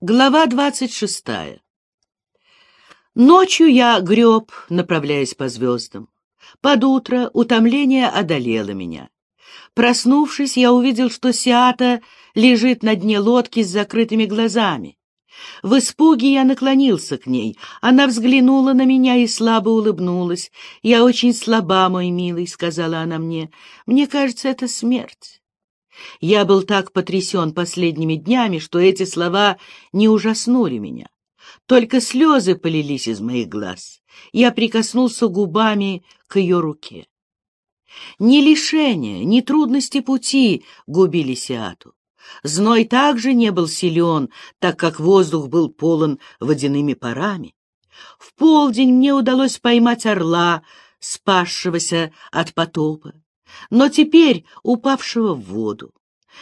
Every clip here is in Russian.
Глава двадцать шестая Ночью я греб, направляясь по звездам. Под утро утомление одолело меня. Проснувшись, я увидел, что Сиата лежит на дне лодки с закрытыми глазами. В испуге я наклонился к ней. Она взглянула на меня и слабо улыбнулась. «Я очень слаба, мой милый», — сказала она мне. «Мне кажется, это смерть». Я был так потрясен последними днями, что эти слова не ужаснули меня. Только слезы полились из моих глаз. Я прикоснулся губами к ее руке. Ни лишения, ни трудности пути губили Сиату. Зной также не был силен, так как воздух был полон водяными парами. В полдень мне удалось поймать орла, спасшегося от потопа, но теперь упавшего в воду.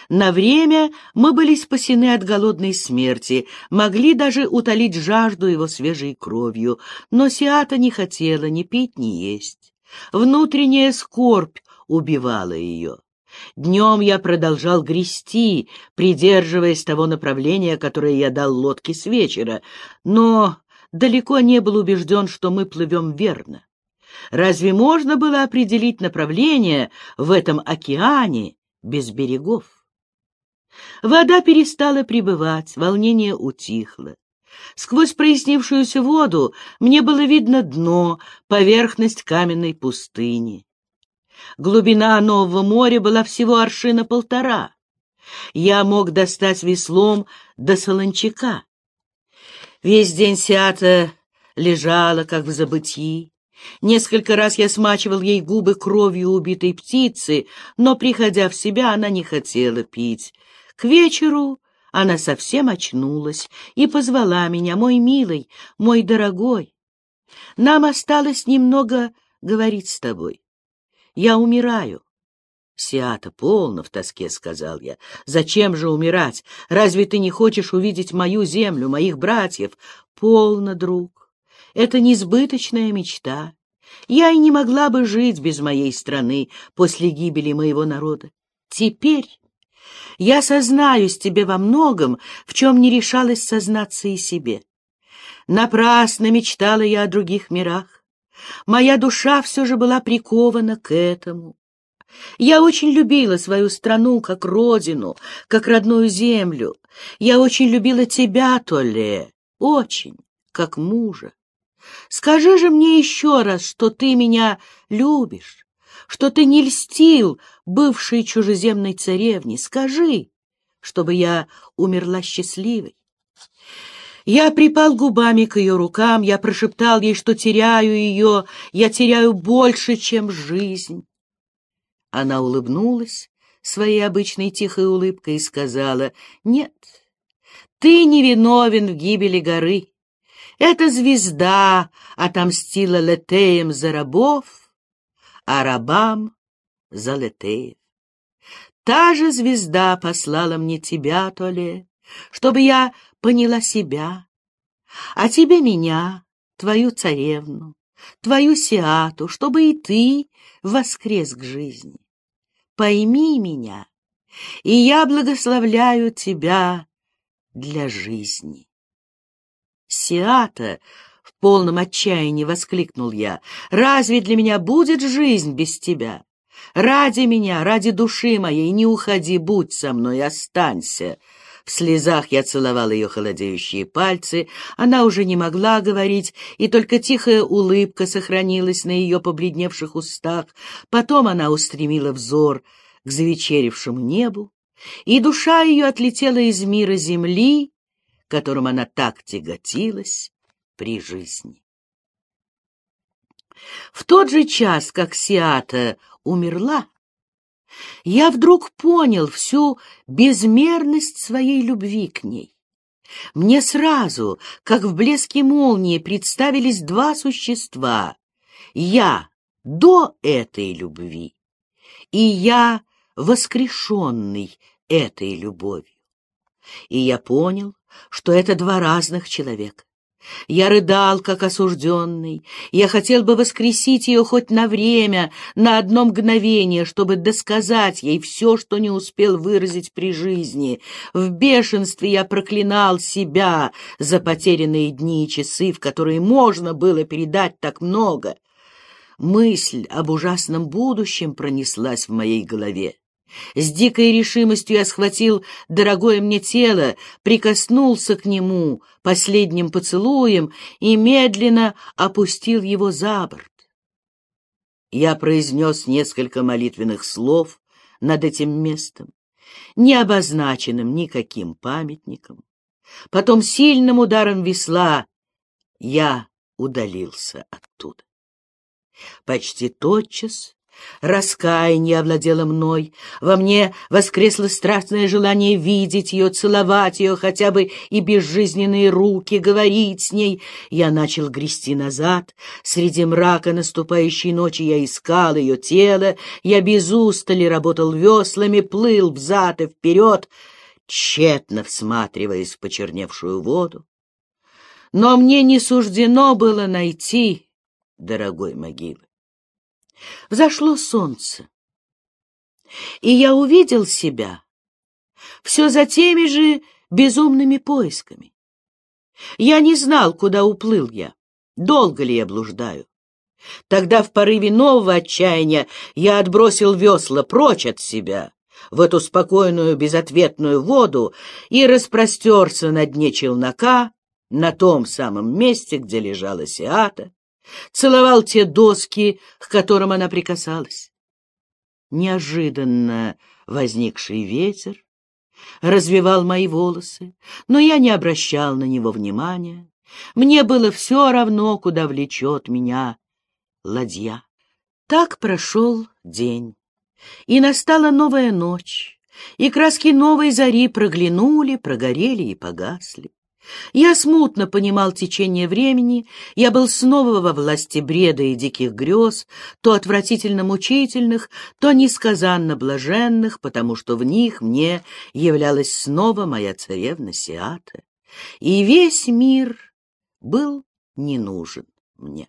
На время мы были спасены от голодной смерти, могли даже утолить жажду его свежей кровью, но Сиата не хотела ни пить, ни есть. Внутренняя скорбь убивала ее. Днем я продолжал грести, придерживаясь того направления, которое я дал лодке с вечера, но далеко не был убежден, что мы плывем верно. Разве можно было определить направление в этом океане без берегов? Вода перестала прибывать, волнение утихло. Сквозь прояснившуюся воду мне было видно дно, поверхность каменной пустыни. Глубина Нового моря была всего аршина полтора. Я мог достать веслом до Солончака. Весь день Сиата лежала, как в забытии. Несколько раз я смачивал ей губы кровью убитой птицы, но, приходя в себя, она не хотела пить. К вечеру она совсем очнулась и позвала меня, мой милый, мой дорогой. Нам осталось немного говорить с тобой. Я умираю. Сиата, полно в тоске, — сказал я. Зачем же умирать? Разве ты не хочешь увидеть мою землю, моих братьев? Полно, друг. Это несбыточная мечта. Я и не могла бы жить без моей страны после гибели моего народа. Теперь я сознаюсь тебе во многом, в чем не решалась сознаться и себе. Напрасно мечтала я о других мирах. Моя душа все же была прикована к этому. Я очень любила свою страну как родину, как родную землю. Я очень любила тебя, Толле, очень, как мужа. Скажи же мне еще раз, что ты меня любишь, что ты не льстил бывшей чужеземной царевне. Скажи, чтобы я умерла счастливой. Я припал губами к ее рукам, я прошептал ей, что теряю ее, я теряю больше, чем жизнь. Она улыбнулась своей обычной тихой улыбкой и сказала, «Нет, ты не виновен в гибели горы. Эта звезда отомстила Летеям за рабов, а рабам — за Летеев. Та же звезда послала мне тебя, Толе, чтобы я поняла себя, а тебе меня, твою царевну, твою Сиату, чтобы и ты воскрес к жизни. Пойми меня, и я благословляю тебя для жизни. Сиата, в полном отчаянии воскликнул я, разве для меня будет жизнь без тебя? Ради меня, ради души моей, не уходи, будь со мной, останься. В слезах я целовал ее холодеющие пальцы, она уже не могла говорить, и только тихая улыбка сохранилась на ее побледневших устах. Потом она устремила взор к завечерившему небу, и душа ее отлетела из мира земли, которым она так тяготилась при жизни. В тот же час, как Сиата умерла, я вдруг понял всю безмерность своей любви к ней. Мне сразу, как в блеске молнии, представились два существа. Я до этой любви и я воскрешенный этой любовью. И я понял, что это два разных человека. Я рыдал, как осужденный. Я хотел бы воскресить ее хоть на время, на одно мгновение, чтобы досказать ей все, что не успел выразить при жизни. В бешенстве я проклинал себя за потерянные дни и часы, в которые можно было передать так много. Мысль об ужасном будущем пронеслась в моей голове. С дикой решимостью я схватил дорогое мне тело, прикоснулся к нему последним поцелуем и медленно опустил его за борт. Я произнес несколько молитвенных слов над этим местом, не обозначенным никаким памятником. Потом сильным ударом весла я удалился оттуда. Почти тотчас Раскаяние овладело мной. Во мне воскресло страстное желание видеть ее, целовать ее, хотя бы и безжизненные руки, говорить с ней. Я начал грести назад. Среди мрака наступающей ночи я искал ее тело. Я без устали работал веслами, плыл взад и вперед, тщетно всматриваясь в почерневшую воду. Но мне не суждено было найти дорогой могилы. Взошло солнце, и я увидел себя все за теми же безумными поисками. Я не знал, куда уплыл я, долго ли я блуждаю. Тогда в порыве нового отчаяния я отбросил весла прочь от себя, в эту спокойную безответную воду и распростерся на дне челнока, на том самом месте, где лежала Сиата, целовал те доски, к которым она прикасалась. Неожиданно возникший ветер развивал мои волосы, но я не обращал на него внимания. Мне было все равно, куда влечет меня ладья. Так прошел день, и настала новая ночь, и краски новой зари проглянули, прогорели и погасли. Я смутно понимал течение времени, я был снова во власти бреда и диких грез, то отвратительно мучительных, то несказанно блаженных, потому что в них мне являлась снова моя царевна Сиата, и весь мир был не нужен мне.